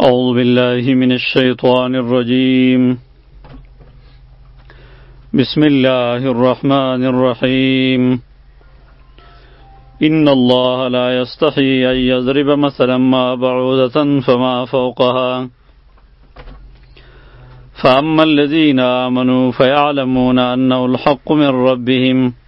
أعوذ بالله من الشيطان الرجيم بسم الله الرحمن الرحيم إن الله لا يستحي أن يضرب مثلا ما بعوضة فما فوقها فأما الذين آمنوا فيعلمون أنه الحق من ربهم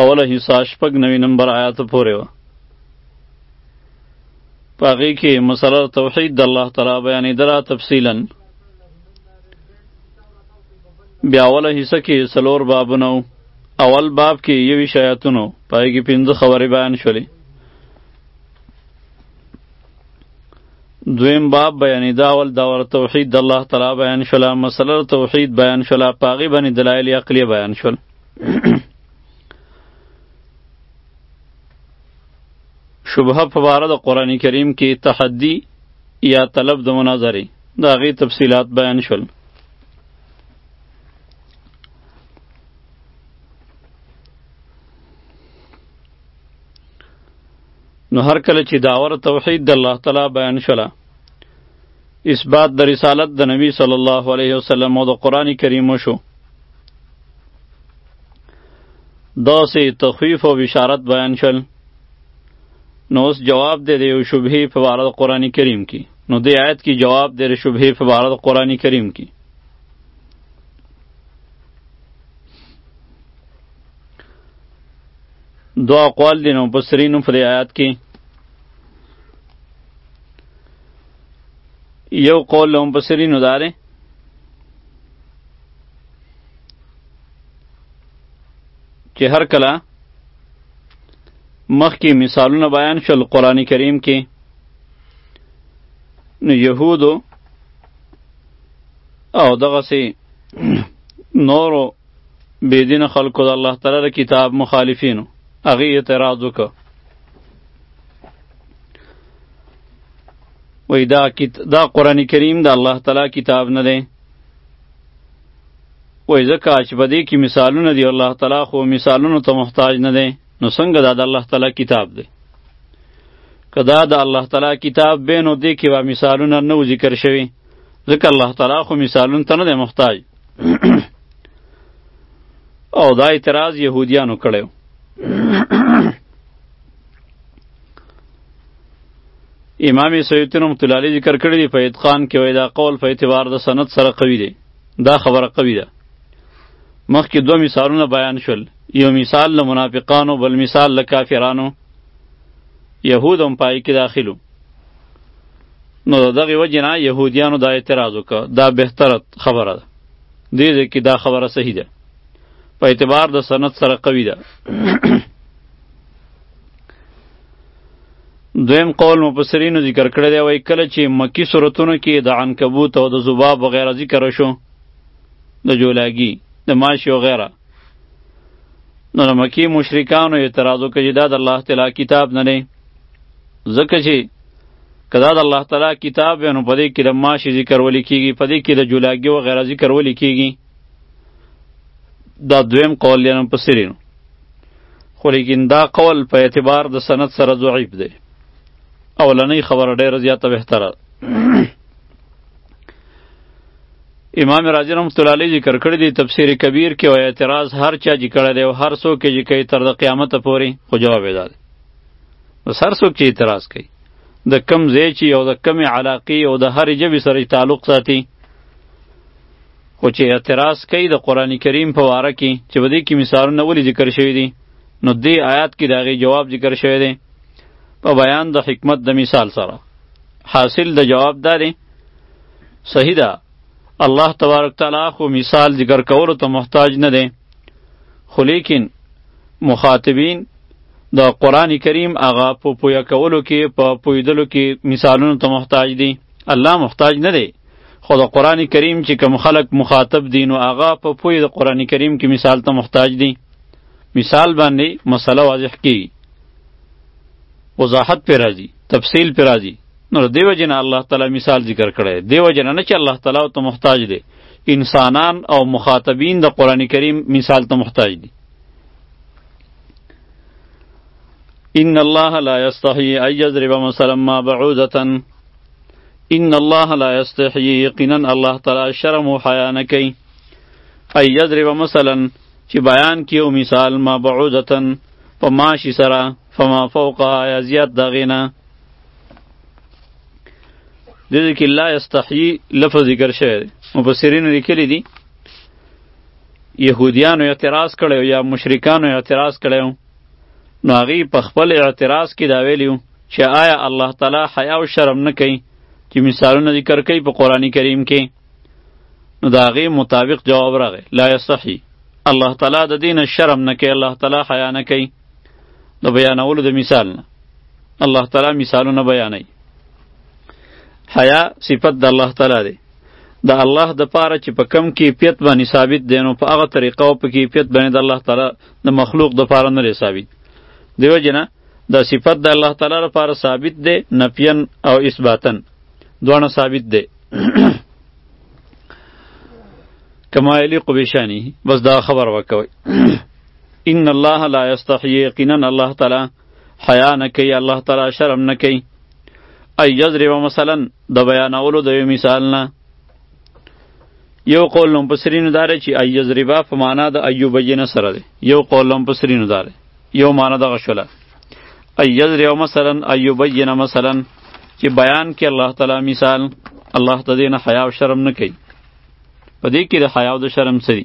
اوله حصہ شپږ نوي نمبر آیات پورې و پاغي کې مسله توحید د الله تعالی بیانې درا تفصیلا بیا اوله حصہ کې سلور بابونه اول باب کې یوی شایتونو پای کې پنځه خبرې بیان شولې دویم باب بیانې دا اول دور توحید د الله تعالی بیان شول مسله توحید بیان شول پاغي باندې دلایل عقلی بیان شول شبهه په باره د قرآن کریم کې تحدی یا طلب د مناظرې د هغې تفصیلات بیان شول نو هر کله چې داور توحید د الله تعالی بیان شوله اثبات د رسالت د نبی صلی الله علیه وسلم او د قران کریم شو داسې تخویف او بشارت بیان شول نو اوس جواب دی د یو شبهې په باره د قرآن کریم کې نو دې آیت کې جواب دی د شبهې په باره د قرآن کریم کې دو اقوال دي نو بصرینو پر آیات کې یو قول لهم بصرینو داره چې هر کله مخکې مثالونه بیان شول قرآن کریم کې نو یهودو او دغسې نورو بې دینه خلکو د الله تعالی د کتاب مخالفینو هغې اعتراض وکړ وای دا دا قران کریم د الله تعالی کتاب نه دی وای ځکه چې په دې کې مثالونه دی الله تعالی خو مثالونو ته محتاج نه دی نو څنګه دا د الله تعالی کتاب دی که دا د الله تعالی کتاب به نو دې کې به مثالونه نه ذکر شوي ځکه الله تعالی خو مثالونو ته نه دی محتاج او دا اعتراض يهوديانو کړو امام سیوطی رحمت الله علیه ذکر کړی دی په اتقان کې وای دا قول په اعتبار د سند سره قوی دی دا خبره قوی ده مخکې دوه مثالونه بیان شول یو مثال له منافقانو بل مثال له کافرانو یهود هم پای کې داخلو نو دغه وجه نه يهوديانو دا اعتراض وکړ دا بهتره خبره ده دې دې کې دا خبره صحیح ده په اعتبار د سند سره قوي ده دویم قول مفسرینو ذکر کړی دی وای کله چې مکی صورتونو کې د عنکبوت او د ذباب وغیرہ ذکر شو د جولاګي د ماشي وغیرہ نو د مکی مشرکانو اعتراض وکړي دا د الله تعالی کتاب نه دی ځکه چې کدا د الله تعالی کتاب ونه پدې کې د ماشي ذکر ولې کیږي پدې کې د جولاګي و غیره ذکر ولې کیږي دا دویم قول لرم په سرینو خو لیکن دا قول په اعتبار د سند سره ضعیف دی اولنۍ خبره ډیره زیاته بهتره امام رازی رحمت الله علیه ذکر کړی دی تفسیر کبیر کې او اعتراض هر چا جی کړی دی او هر څوک یې جی کوي تر د قیامت پورې خو جواب یې نو سر څوک چې اعتراض کوي د کم ځای چې او د کمې علاقې او د هرې ژبې سره تعلق ساتي خو چې اعتراض کوي د قرآن کریم په واره کې چې په دې کې مثالونه ولې ذکر شوي دي نو دې آیات کې د هغې جواب ذکر شوی دی په بیان د حکمت د مثال سره حاصل د جواب دا دی صحیح ده الله تبارک تعالی خو مثال ذکر کولو ته محتاج نه دی خو لیکن مخاطبین د قران کریم هغه په پویا کولو کې په پویدلو کې مثالونو ته محتاج دي الله محتاج نه دی خو د قران کریم چې کم خلق مخاطب دي نو هغه په پوی د قران کریم کې مثال ته محتاج دي مثال باندې مسله واضح کی وضاحت پر راځي تفصیل پر راځي نو دیو جن الله تعالی مثال ذکر کړي دیو جن نه چې الله تعالی ته محتاج دی انسانان او مخاطبین د قران کریم مثال ته محتاج دي ان الله لا یستحی ان یضرب مثلا ما بعوده ان الله لا یستحی یقینا الله تعالی شرم او حیا نه کوي ان یضرب مثلا چې بیان کیو مثال ما بعوده په ماشی سره فما فوقها یا زیات دغینه د دې کې لا استحیی لفظ ذکر شوی دی مفسرین لیکلی دي يهوديانو اعتراض کړو یا مشرکانو اعتراض کړو نو هغه په خپل اعتراض کې دا ویلیو چې آیا الله تعالی حیا او شرم نه کوي چې مثالونه ذکر کوي په قرآنی کریم کې نو دا هغه مطابق جواب راغی لا یستحی الله تعالی د دین شرم نه کوي الله تعالی حیا نه کوي د بیانولو د مثال نه الله تعالی مثالونه بیانوي حیا صفت د الله تعالی دی د الله د پاره چې په کم کیفیت باندې ثابت دی نو په هغه طریقه او په کیفیت باندې د الله تعالی د مخلوق د پاره نه ثابت دیو جنا د صفت د الله تعالی لپاره ثابت دی نفین او اثباتن دوه ثابت دی کما یلیق بشانی بس دا خبر وکوي ان الله لا یستحی یقینا الله تعالی حیا نه کوي الله تعالی شرم نه کوي ای یضرب مثلا د بیانولو د یو مثال نه یو قول لم پسرینو داره چې ای یضربا په معنا د ایو بینه سره دی یو قول لم پسرینو داره یو معنا دغه شوله ای یضرب مثلا ایو بینه مثلا چې بیان کې الله تعالی مثال الله ته دین حیا او شرم نه کوي په دې کې د حیا او د شرم سری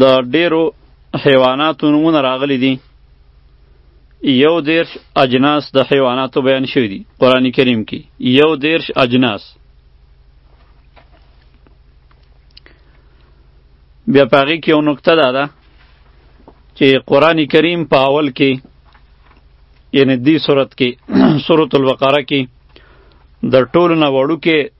د ډیرو حیواناتو نمونه راغلي دي یو دیرش اجناس د حیواناتو بیان شوی دي قرآن کریم کې یو دیرش اجناس بیا په هغې کې یو نکته دا ده چې قرآن کریم په اول کې یعنی دی صورت کې صورت البقره کې د ټولو نه وړوکې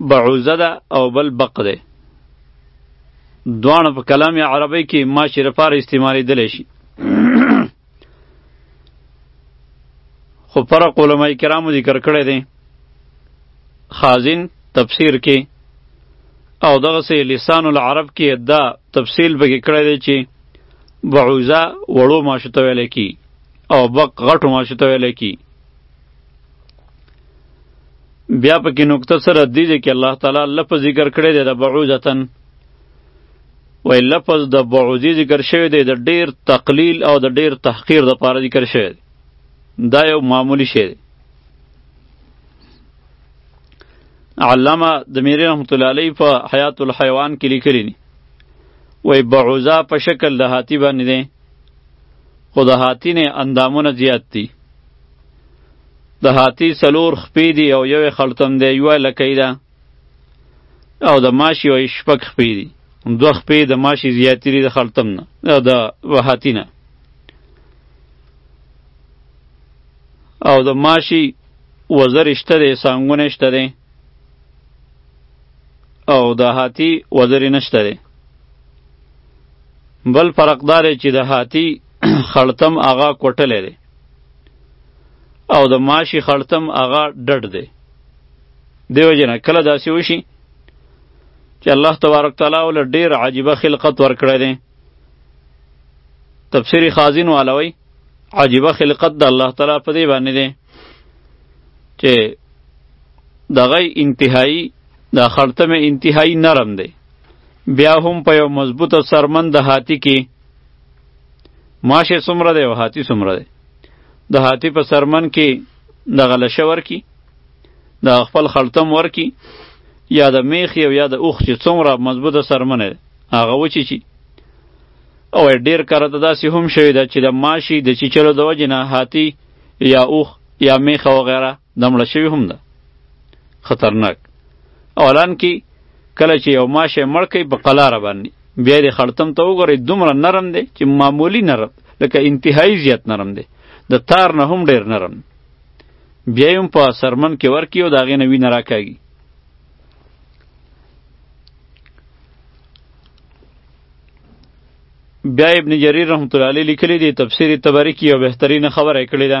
بعوزه ده او بل بق ده دواړه په کلام عربی کې ماشی لپاره استعمالیدلی شي خو فرق علما کرامو ذکر کړی دی خازن تفسیر کې او دغه سه لسان العرب کې دا تفصیل به کړی دی چې بعوزه وړو ماشته ویل کی او بق غټو ماشته ویل کی بیا پکې نقطه سره دی دی کې الله تعالی لفظ ذکر کړی دی د بعوزتن وای لفظ د بعوزی ذکر شوی دی د ډیر تقلیل او د ډیر تحقیر د پاره ذکر شوی دی دا یو معمولی شی دی علامه د میری رحمت الله علیه په حیات الحیوان کې لیکلی دی وای بعوزه په شکل د هاتی باندې دی خو د هاتی نه اندامونه زیات دي د هاتی څلور خپې دي او یو یې خړتوم دی یوه لکۍ ده او د ماشي یوه یې شپږ خپې دي دوه خپې د ماشي زیاتې دي د خړتوم نه او د هاتی نه او د ماشي وزر شته دی څنګونه شته دی او د هاتی وزر نشته دی بل فرق داره چې د هاتی خړتم هغه کوټلی دی او د ماشي خړتم هغه ډډ دی دیو جنا کله داسې وشي چې الله تبارک تعالی ول ډیر عجیبه خلقت ورکړی دی تفسیری خازن والوی عجیبه خلقت د الله تعالی په دی باندې دی چې دغه انتهایی د خړتم انتهایی نرم دی بیا هم په یو مضبوط سرمن د هاتی کې ماشه څومره دی او هاتی څومره دی د هاتی په سرمن کې د غلشه ورکی د خپل خلطم ورکی یا د میخ یو یا د اوخ چې څومره مضبوطه سرمنه ده هغه وچی چی او ډیر کار ته داسې هم شوی ده چې د ماشی د چیچلو د وجې نه هاتی یا اوخ یا میخ او غیره دمړه شوی هم ده خطرناک اولان کې کله چې یو ماشه مړ کوي په قلاره باندې بیا د خړتم ته وګورئ دومره نرم دی چې معمولی نرم لکه انتهایی زیات نرم دی د تار نه هم ډیر نرم بیا هم په سرمن کې ورکی او د هغې نه وینه راکاږي بیا ابن جریر رحمت الله علیه لیکلی دی تفسیر تبری کې یو بهترینه خبره کړې ده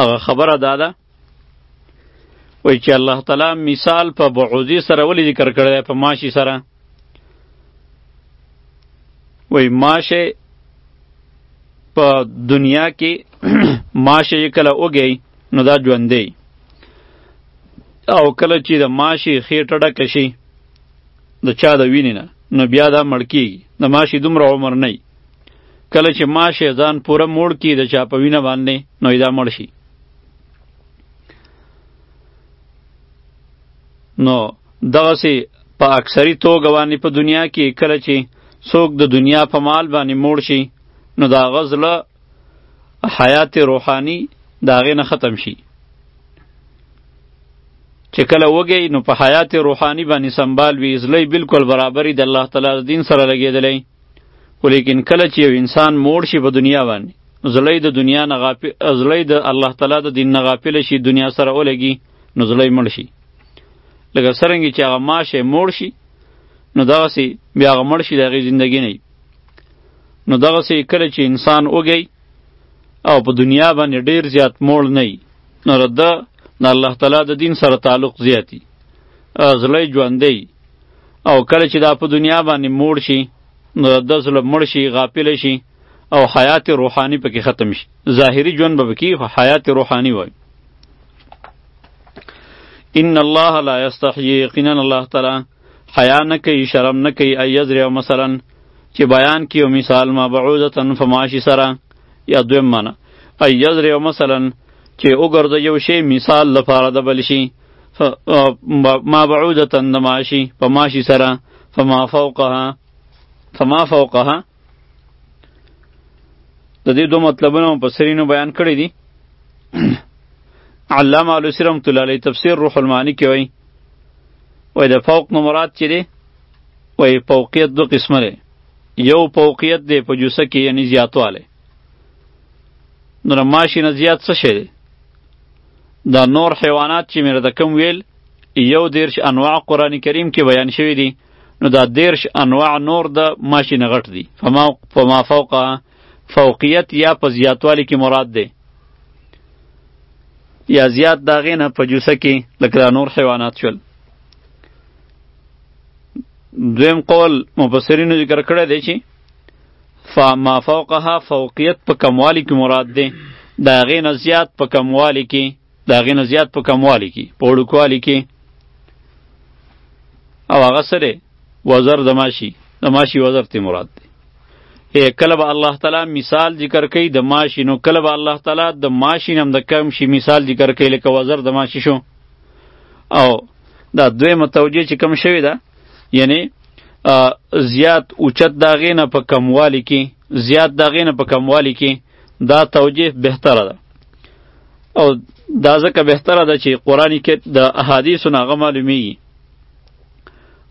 هغه خبره دا ده وای چې الله تعالی مثال په بعوضی سره ولې ذکر کړی دی په ماشی سره وای ماشه په دنیا کې ماشه یې کله وږی نو دا ژوندی او کله چې د ماشی خېټه ډکه شي د چا د وینې نه نو بیا دا مړ کیږي د ماشی دومره عمر نه کله چې ماش یې ځان پوره موړ کړي د چا په وینه باندې نو یې دا مړ شي نو دغسې په اکثري توګه باندې په دنیا کې کله چې څوک د دنیا په مال باندې موړ شي نو د هغه زړه حیات روحاني د هغې نه ختم شي چې کله وږی نو په حیات روحاني باندې سنبال وي زړه یې بلکل برابري د الله تعالی دین سره لګېدلی ولیکن کله چې یو انسان موړ شي په دنیا باندې زړی د دنیا نه غافل زړی د الله تعالی د دین نه غافل شي دنیا سره ولګي نو زړی مړ شي لکه سرنګ چې هغه ماشه موړ شي نو دغه سي بیا هغه مړ شي د هغې زندګي نه نو دغه سي کله چې انسان وګي او په دنیا باندې ډیر زیات موړ نه نو د الله تعالی د دین سره تعلق زیاتی زړی ژوندی او کله چې دا په دنیا باندې موړ شي نو د ده زړه مړ شي غافل شي او حیات روحاني پکې ختم شي ظاهري ژوند به پکې خو حیات روحاني وای ان الله لا یستحیی یقینا الله تعالی حیا نه کوي شرم نه کوي ایذر او مثلا چې بیان کیو مثال ما بعوزتن فماشی سره یا دویم معنی ایذر او مثلا چې وګرځي یو شی مثال لپاره د بل شي ما بعودتن د ماشي په ماشي سره فما فوقها فما فوقها د دې دوه مطلبونه په سرینو بیان کړی دي علامه علوسی رحمت الله علیه تفسیر روح المعانی کې وایي وایي د فوق نه مراد چې دی وایي فوقیت دو قسمه دی یو فوقیت دی په جوسه کې یعنی زیاتوالی نو د ماشي نه زیات څه شی دی دا نور حیوانات چې مې د کوم ویل یو دیرش انواع قرآن کریم کې بیان شوي دي نو دا دیرش انواع نور د ماشي نه غټ دي فما فما فوق فوقیت یا په زیاتوالي کې مراد دی یا زیات دا غینه په جوسه کې لکه دا نور حیوانات شول دویم قول مفسرینو ذکر کړی دی چې فما فوقها فوقیت په کموالی کې مراد دی دا غې نه زیات په کموالی کې دا غې نه زیات په کموالی کې په وړوکوالی کې او هغه سره وزر د ماشي د ماشي وزر ته مراد دی ای کله به الله تعالی مثال ذکر کوي د ماشي نو کله به الله تعالی د ماشي نم د کم شي مثال ذکر کوي لکه وزر د ماشي شو او دا دوی متوجه چې کم شوی ده یعنی زیات اوچت دا غینه په کموالی کې زیات دا غینه په کموالی کې دا توجیه بهتره ده او دا ځکه بهتره ده چې قرآن کې د احادیثو نه هغه معلومیږي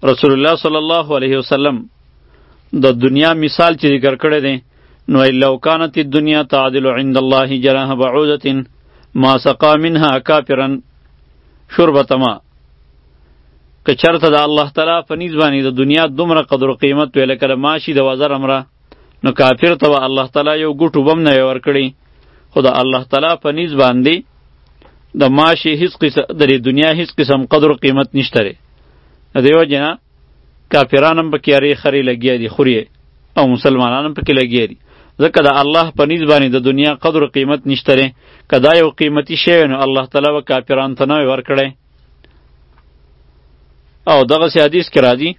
رسول الله صلی الله علیه وسلم د دنیا مثال چې ذکر کړی دی نو لو کانت الدنیا تعدل عند الله جناح بعوضه ما سقا منها کافرا شربتما که چرته د الله تعالی په نیز باندې د دنیا دومره قدر و قیمت وی لکه د ماشي د وزر امره نو کافر ته به الله تعالی یو ګوټو بم نه ورکړي خو د الله تعالی په نیز باندې د ماشي هیڅ قسم د دنیا هیڅ قسم قدر و قیمت نشته دی دیو جنا کافران هم پکې اری خری لګیا دي خوري او مسلمانان هم پکې لګیا دي ځکه د الله په نیز باندې د دنیا قدر و قیمت نشته دی که دا یو قیمتي شی نو الله تعالی به کافرانو ته نه ورکړی او دغه سي حدیث کې راځي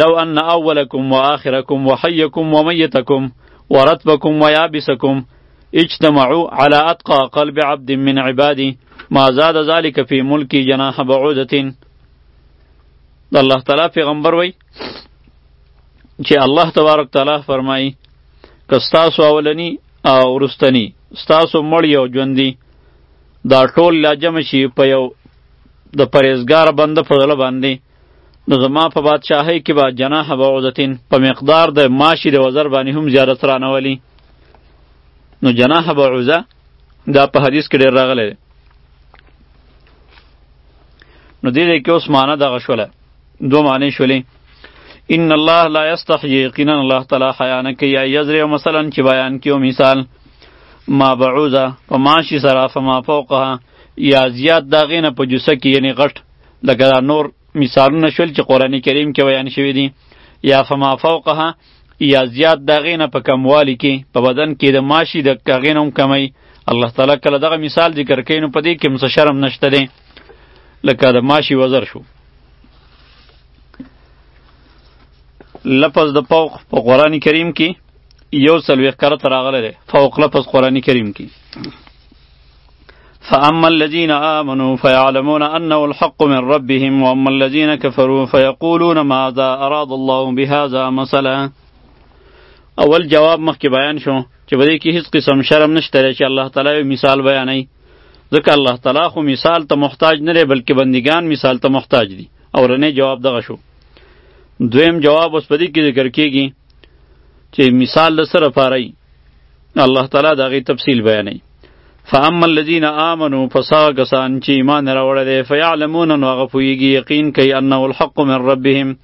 لو ان اولکم واخرکم وحیکم ومیتکم ورتبکم ویابسکم اجتمعوا على اتقى قلب عبد من عبادي ما زاد ذلك في ملکی جناح بعودة د الله تعالی پیغمبر وای چې الله تبارک تعالی فرمایي که ستاسو اولنی او ورستنی ستاسو مړی او ژوندی دا ټول لا جمع شي په یو د پرهیزګار بنده په زړه باندې نو زما په بادشاهۍ کې به جناح بعودتین په مقدار د ماشي د وزر باندې هم زیارت رانولي نو جناح بعوزه دا په حدیث کې ډېر راغلی دی نو دې ځای کې اوس معنا دغه شوله دو معنی شولې ان الله لا یستحی یقینا الله تعالی حیا نه کوي یزرع مثلا چې بیان کیو مثال ما بعوزه په ماشي سره فما فوقها یا زیات داغې نه په جوسه کې یعنی غټ لکه دا نور مثالونه شول چې قرآن کریم کې بیان شوي دي یا فما فوقها یا زیات داغې نه په کموالي کې په بدن کې د ماشي د هغې نه هم کمی الله تعالی کله دغه مثال ذکر کوي نو په دې کې هم څه شرم نشته دی لکه د ماشي وزر شو لفظ د فوق په قران کریم کې یو سلوي کرت راغلی دی فوق لفظ قران کریم کې فأما الذين آمنوا فيعلمون أنه الحق من ربهم وأما الذين كفروا فيقولون ماذا أراد الله بهذا مثلا اول جواب مخکې بیان شو چې بده کې هیڅ قسم شرم نشته چې الله تعالی مثال بیانوي ځکه الله تعالی خو مثال ته محتاج نه دی بلکې بندگان مثال ته محتاج دي اورنې جواب دغه شو دویم جواب اوس په دې کې ذکر کیږي چې مثال له سره پاره الله تعالی دغه تفصیل بیانوي فاما الذين امنوا فساغسان چې ایمان راوړل دي فيعلمون ان وغفويږي یقین کوي انه الحق من ربهم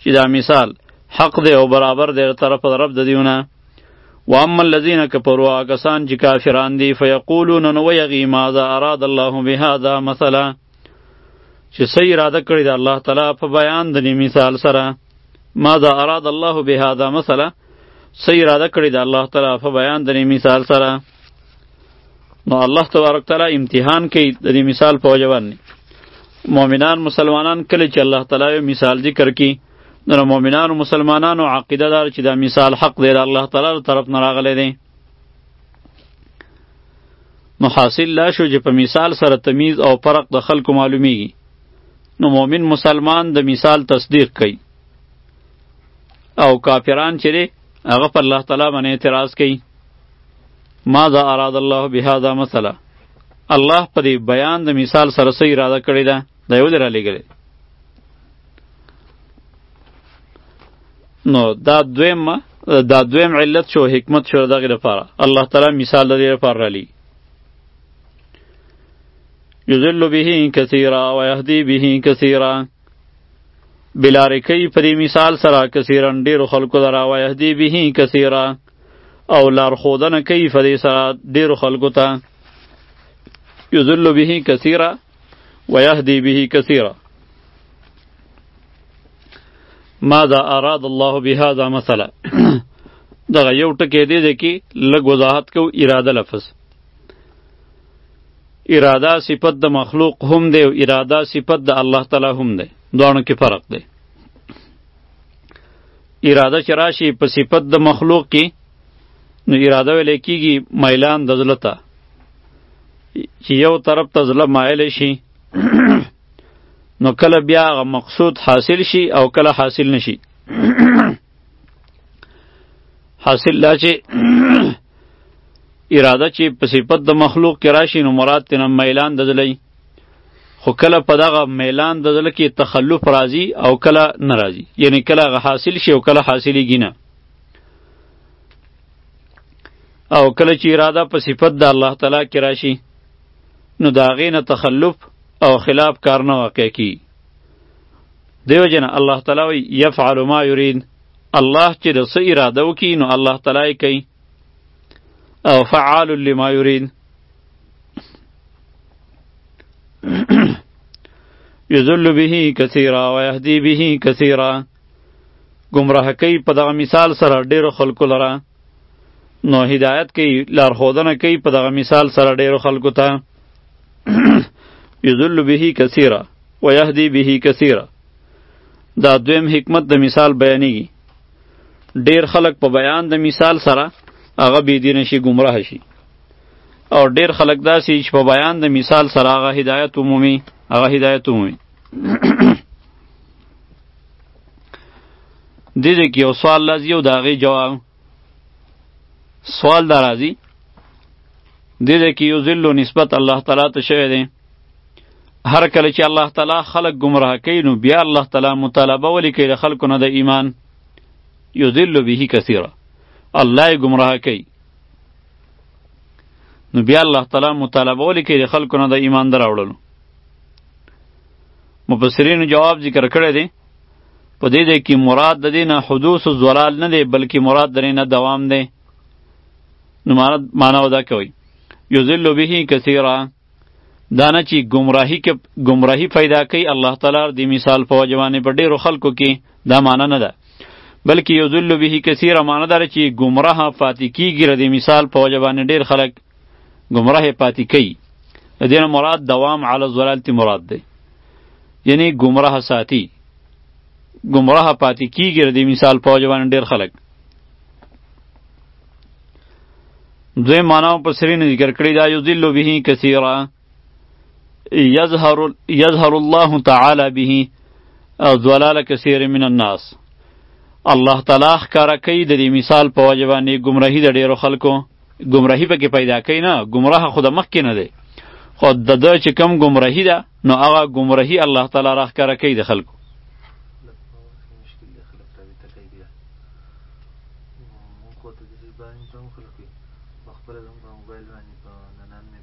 چې دا مثال حق دی او برابر دی طرف رب د دیونه و اما الذين كفروا کسان چې کافران دي فیقولون نو ویغی ماذا اراد الله بهذا مثلا چې صحیح اراده کړی د الله تعالی په بیان د مثال سره ماذا اراد الله بهذا مثلا صحیح اراده کړی د الله تعالی په بیان د مثال سره نو الله تبارک تعالی امتحان کوي د مثال په وجه باندې مؤمنان مسلمانان کله چې الله تعالی مثال ذکر کړي نو مؤمنانو مسلمانانو عقیده دار چې دا مثال حق دی الله تعالی تر طرف نه راغلی دی نو حاصل لا شو چې په مثال سره تمیز او فرق د خلکو معلومیږي نو مؤمن مسلمان د مثال تصدیق کوي او کافران چې هغه پر الله تعالی باندې اعتراض کوي ماذا اراد الله بهذا مثلا الله په دې بیان د مثال سره سې اراده کړې ده دا یو لرا لګل نو دا دویم دا دویم علت شو حکمت شو دغه لپاره الله تعالی مثال لري لپاره را لګي یذل به کثیرا و یهدی به کثیرا بلارکی پری مثال سره کثیرا ډیر خلکو درا و یهدی به کثیرا او لار خودنه کوي فدی سره ډیر خلکو ته یذل به کثیرا ويهدي به كثيرا ماذا اراد الله بهذا مثلا دغه یو ټکی دی دی کې لږ وضاحت کو اراده لفظ اراده صفت د مخلوق هم دی او اراده صفت د الله تعالی هم دی دوانو کې فرق دی اراده چې راشي په صفت د مخلوق کې نو اراده ویل کېږي میلان د زړه ته چې یو طرف ته زړه مایل شي نو کله بیا هغه مقصود حاصل شي او کله حاصل نشي حاصل دا چې اراده چې په صفت د مخلوق کې راشي نو مراد تنه میلان د زړه خو کله په دغه میلان د زړه کې تخلف راځي او کله ناراضي یعنی کله حاصل شي او کله حاصلېږي نه او کله چې اراده په صفت د الله تعالی کې راشي نو دا غینه تخلف او خلاف کار نه واقع کی دیو جن الله تعالی وی یفعل ما یرید الله چې د څه اراده وکي نو الله تعالی کوي او فعال لما یرید یذل به کثیرا و یهدی به کثیرا گمراه کوي په دغه مثال سره ډیرو خلکو لره نو هدایت کوي لارښودنه کوي په دغه مثال سره ډیرو خلکو ته یذل به کثیره و یهدی به کثیره دا دویم حکمت د مثال بیانېږي ډیر خلک په بیان د مثال سره هغه بيدینه شي گمراه شي او ډیر خلک داسې چې په بیان د مثال سره هغه هدایت عمومي هغه هدایت عمومي دیده که یو سوال لازی او داغی جواب سوال دا راځي دې دې کې یو ذل نسبت الله تعالی ته شوی دی هر کله چې الله تعالی خلق گمراه کوي نو بیا الله تعالی مطالبه ولي کوي د خلکو نه د ایمان یو ذل به کثیره الله یې گمراه کوي نو بیا الله تعالی مطالبه ولي کوي د خلکو نه د ایمان دراوړلو مفسرینو جواب ذکر کړی دی په دې دی کې مراد د دې نه حدوث زلال نه دی بلکې مراد درې نه دوام دی نو مراد معنا ودا کوي یذل به کثیرا دا نه چې گمراهی کې گمراهی پیدا کوي الله تعالی د مثال په وجوانه په ډیرو خلکو کې دا معنا نه ده بلکې یذل به کثیرا معنا دار چې گمراه فاتکی ګر د مثال په وجوانه ډیر خلک گمراه پاتې کوي د دې نه مراد دوام علی الضلالت مراد دی یعنی گمراه ساتي گمراه پاتې کیږي د مثال په وجه باندې ډېر خلک دوی معناو په سرین ذکر کړی دا یذل به کثیره یظهر یظهر الله تعالی به او ضلال کثیر من الناس الله تعالی ښکارا کوي د دې مثال په وجه باندې گمراهي د ډیرو خلکو گمراهي پکې پیدا کوي نه گمراه خود مخ کې نه دی خو د د چې کم گمراهي ده نو هغه گمراهي الله تعالی را ښکارا کوي د خلکو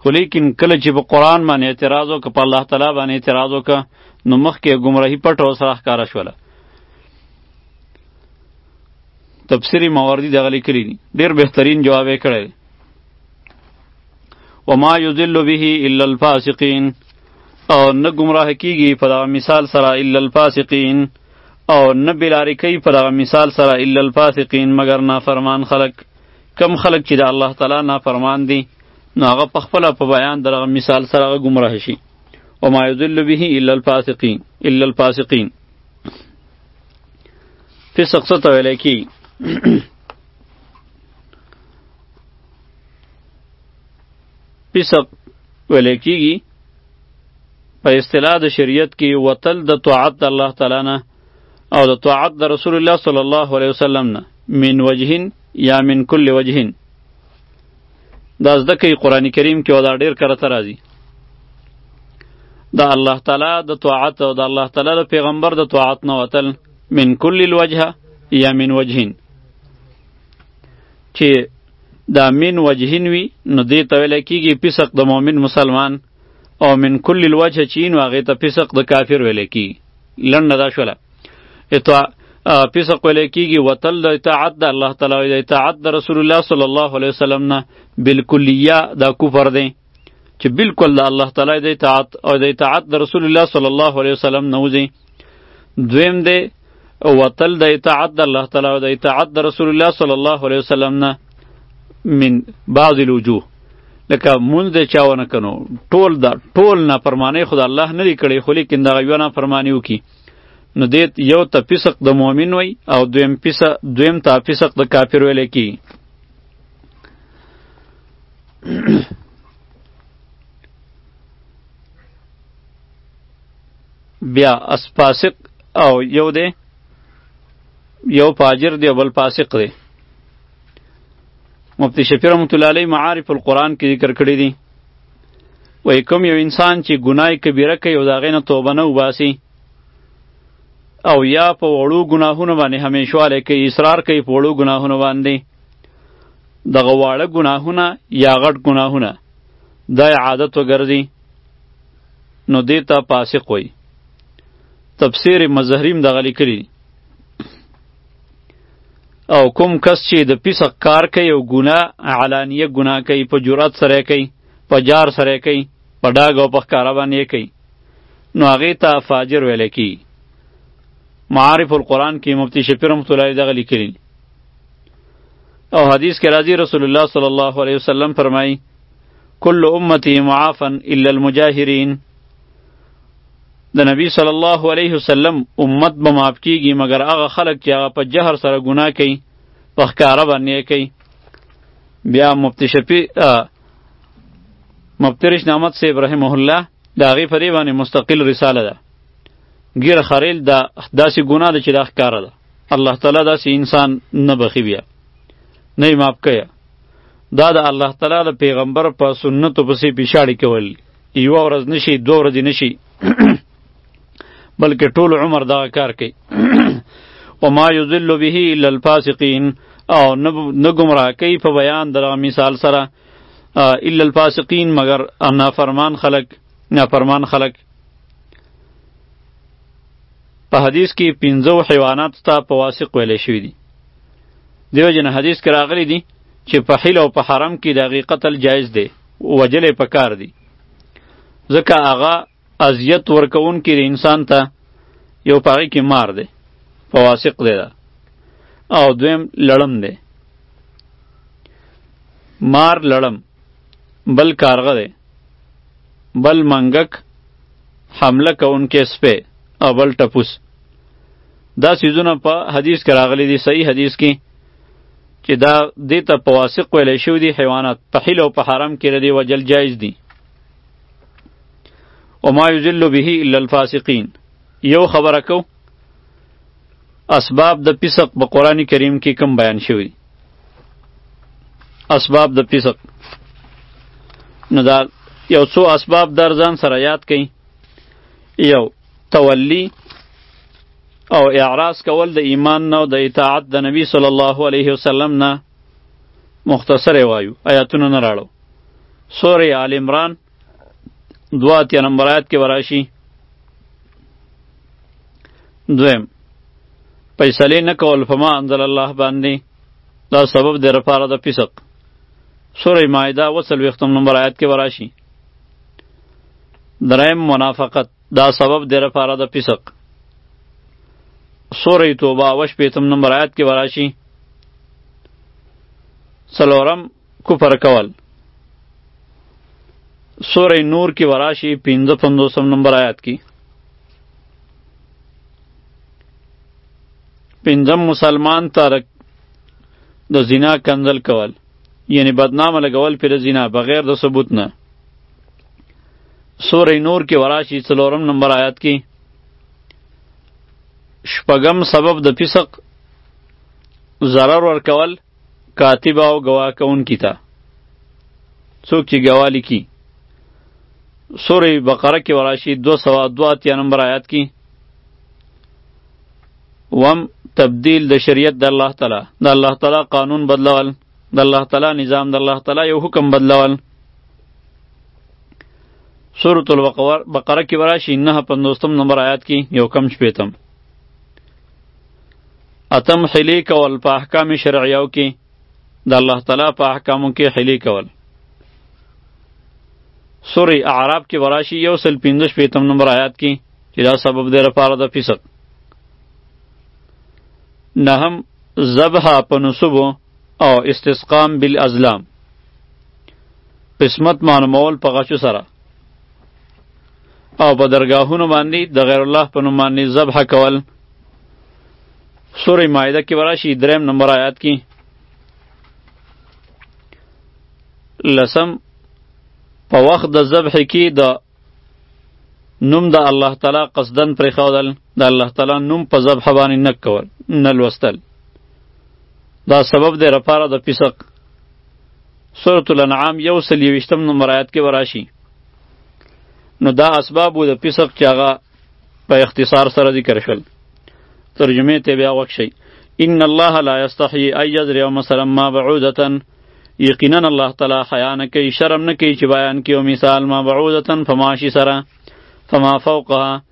خو لیکن کله چې په قرآن باندې اعتراض وکړه په الله تعالی باندې اعتراض وکړه نو مخکې ګمراهي پټه او سره ښکاره شوله تفسیری مواردی دغه لیکلی دي ډیر بهترین جواب یې کړی دی وما یضل به الا الفاسقین او نه گمراه کیږي په دغه مثال سره الا الفاسقین او نه بلاری کوي په دغه مثال سره الا الفاسقین مگر نافرمان خلق کم خلق چې د الله تعالی نافرمان دي نو هغه په خپل په بیان درغه مثال سره هغه گمراه شي او ما یذل به الا الفاسقین الا الفاسقین فسق څه ته ویل کی فسق ویل کیږي په اصطلاح د شریعت کې وتل د طاعت د الله تعالی نه او د طاعت د رسول الله صلی الله علیه وسلم نه من وجهین یا من کل وجهین دا زده کوي قرآن کریم کې او دا ډېر کرته راځي د الله تعالی د طاعت او د الله تعالی د پیغمبر د طاعت نه وتل من کل الوجه یا من وجهین چې دا من وجهین وي نو دې ته ویل کېږي فسق د مؤمن مسلمان او من کل الوجه چی نو هغه ته فسق د کافر ویل کی لنډه دا شوله اطاع فسق ویل کیږي وتل د اطاعت د الله تعالی او د اطاعت د رسول الله صلی الله علیه وسلم نه بالکلیه دا کفر دی چې بالکل د الله تعالی د اطاعت او د اطاعت د رسول الله صلی الله علیه وسلم نه وځي دویم دی وتل د اطاعت د الله تعالی او د اطاعت د رسول الله صلی الله علیه وسلم نه من بعض الوجوه لکه مونږ د چاونه کنو ټول دا ټول نه پرمانه خدای الله نه دی کړی خو لیکن دا یو نه پرمانه وکي نو دې یو ته فسق د مؤمن وای او دویم فسق دویم ته فسق د کافر ویل کی بیا اس فاسق او یو دی یو فاجر دی بل فاسق دی مفتی شفیع رحمت الله علیه معارف القرآن کې ذکر کړی دی وای کوم یو انسان چې ګناه کبیره کوي او د هغې نه توبه نه وباسي او یا په وړو ګناهونو باندې همیشوالی کوي اصرار کوي په وړو ګناهونو باندې دغه واړه ګناهونه یا غټ ګناهونه دا عادت وګرځي نو دې ته فاسق وایي تفسیر مظهریم دغه لیکلی او کوم کس چې د پیسق کار کوي او ګناه علانیه ګناه کوي په جرأت سره کوي په جار سره کوي په ډاګ او په ښکاره باندې کوي نو هغې ته فاجر ویل کی معارف القرآن کې مفتی شفیع رحمت الله دغه لیکلی او حدیث کې راځي رسول الله صلی الله علیه وسلم فرمایي کل امتی معافا الا المجاهرین د نبی صلی الله علیه وسلم امت به معاف کیږي مګر هغه خلک چې هغه په جهر سره ګناه کوي په ښکاره باندې کوي بیا مفتی شفیع مفتی رش نامت صاحب رحمه الله د هغې په دې باندې مستقل رساله ده ګیر خریل دا داسې ګناه ده چې دا ښکاره ده الله تعالی داسې انسان نه بخي بیا نه یې معاف کوي دا د الله تعالی د پیغمبر په سنتو پسې پیشاړی کول یو ورځ نشي دو ورځې نشي بلکې ټول عمر دا کار کوي و ما یذل به الا الفاسقین او نه گمراه کوي په بیان دغه مثال سره الا الفاسقین مگر نافرمان خلق نافرمان خلق په حدیث کې پنځو حیواناتو ته په واسق ویلی شوي دي دیو جن حدیث کې راغلی دي چې په حل او په حرم کې د هغې قتل جایز دی وجل یې پکار دی ځکه هغه اذیت ورکوونکی د انسان ته یو په هغې کې مار دی په واسق دی ده او دویم لړم دی مار لړم بل کارغه دی بل منګک حمله کوونکی سپی او بل ټپوس دا سیزونه په حدیث کې راغلي دي صحیح حدیث کې چې دا دې ته په واسق ویلی شوي دي حیوانات په حل او په حرم کې ردې وجل جایز دي وما یذل به الا الفاسقین یو خبره کو اسباب د فسق په قران کریم کې کم بیان شوی اسباب د فسق نو دا یو څو اسباب در ځان سره یاد کړئ یو تولی او اعراض کول د ایمان نه او د اطاعت د نبی صلی الله علیه وسلم نه مختصر وایو آیاتونه نه راړو سوره آل عمران دوا اتیا نمبر آیت کې وراشي دویم فیصلې نه کول په ما انزل الله باندې دا سبب دی لپاره د فسق سوره مائده و څلوېښتم نمبر آیت کې وراشي دریم منافقت دا سبب دی لپاره د فسق سوره توبه و شپېتم نمبر آیت کې وراشي څلورم کفر کول سوره نور کې وراشي 55 نمبر آیات کې پنځم مسلمان ترک د زنا کنزل کول یعنی بدنامه لګول پر زنا بغیر د ثبوت نه سوره نور کې وراشي څلورم نمبر آیات کې شپږم سبب د فسق ضرر ورکول کول کاتب او ګواه کوونکي ته څوک چې ګواه لیکي سورې بقره کې وراشي دوه سوه دوه اتیا نمبر آیات کې وم تبدیل د شریعت د الله تعالی د الله تعالی قانون بدلول د الله تعالی نظام د الله تعالی یو حکم بدلول سورة البقره کې وراشي نه پنځوستم نمبر آیات کې یو کم شپېتم اتم حلی کول په احکام شرعیو کې د الله تعالی په احکامو کې حلی کول سوره اعراف کې وراشي یو سل پنځه شپېتم نمبر آیات کې چې دا سبب دی لپاره د فسق نهم ذبح په نصب او استسقام بالازلام قسمت معلومول په غشو سره او په درگاهونو باندې د غیر الله په نوم باندې ذبح کول سورې مائده کې وراشي دریم نمبر آیات کې لسم په وخت د ذبح کې د نوم د الله تعالی قصدن پرې خودل د الله تعالی نوم په ذبح باندې نه کول نه لوستل دا سبب دی لپاره د فسق سورة الانعام یو سل یویشتم نمبر آیات کې وراشي نو دا اسباب د فسق چې هغه په اختصار سره ذکر شول ترجمه ته بیا وکشي ان الله لا یستحی ان یذری مثلا ما بعوده یقینا الله تعالی حیا نه کوي شرم نه کوي چې بیان کیو مثال ما بعوده فماشی سره فما فوقها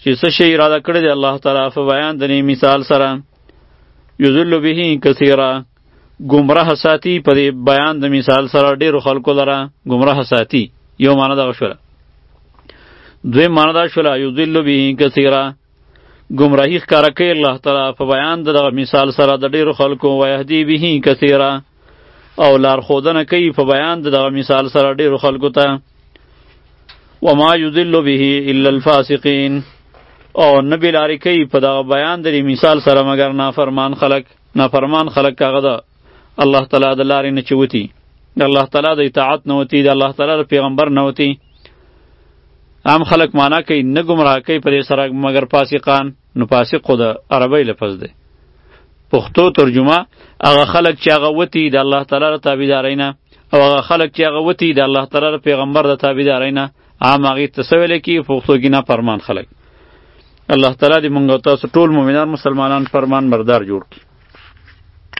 چې څه شی اراده کړی دی الله تعالی په بیان د مثال سره یذل به کثیره گمراه ساتي په بیان د مثال سره ډیرو خلکو لره گمراه ساتي یو معنی دا شوله دوی معنی دا شوله یذل به کثیره گمراهی ښکاره کوي الله تعالی په بیان د دغه مثال سره د ډیرو خلکو ویهدی به کثیره او لارښودنه کوي په بیان د دغه مثال سره ډیرو خلکو ته وما یضل به الا الفاسقین او نه بلاری کوي په دغه بیان د مثال سره مګر نافرمان خلک نافرمان خلک هغه ده الله تعالی د لارې نه چوتی د الله تعالی د اطاعت نه وتی د الله تعالی د پیغمبر نه وتی عام خلک معنا کوي نه ګمراه کوي په دې سره مګر فاسقان نو فاسق خو د عربی لفظ دی پښتو ترجمه هغه خلک چې هغه وتی د الله تعالی له تابعدارۍ نه او هغه خلک چې هغه وتی د الله تعالی له پیغمبر د تابعدارۍ نه عام هغې ته څه ویل کېږي پښتو کې نافرمان خلک الله تعالی دې موږ تاسو ټول مؤمنان مسلمانان فرمان بردار جوړ کړي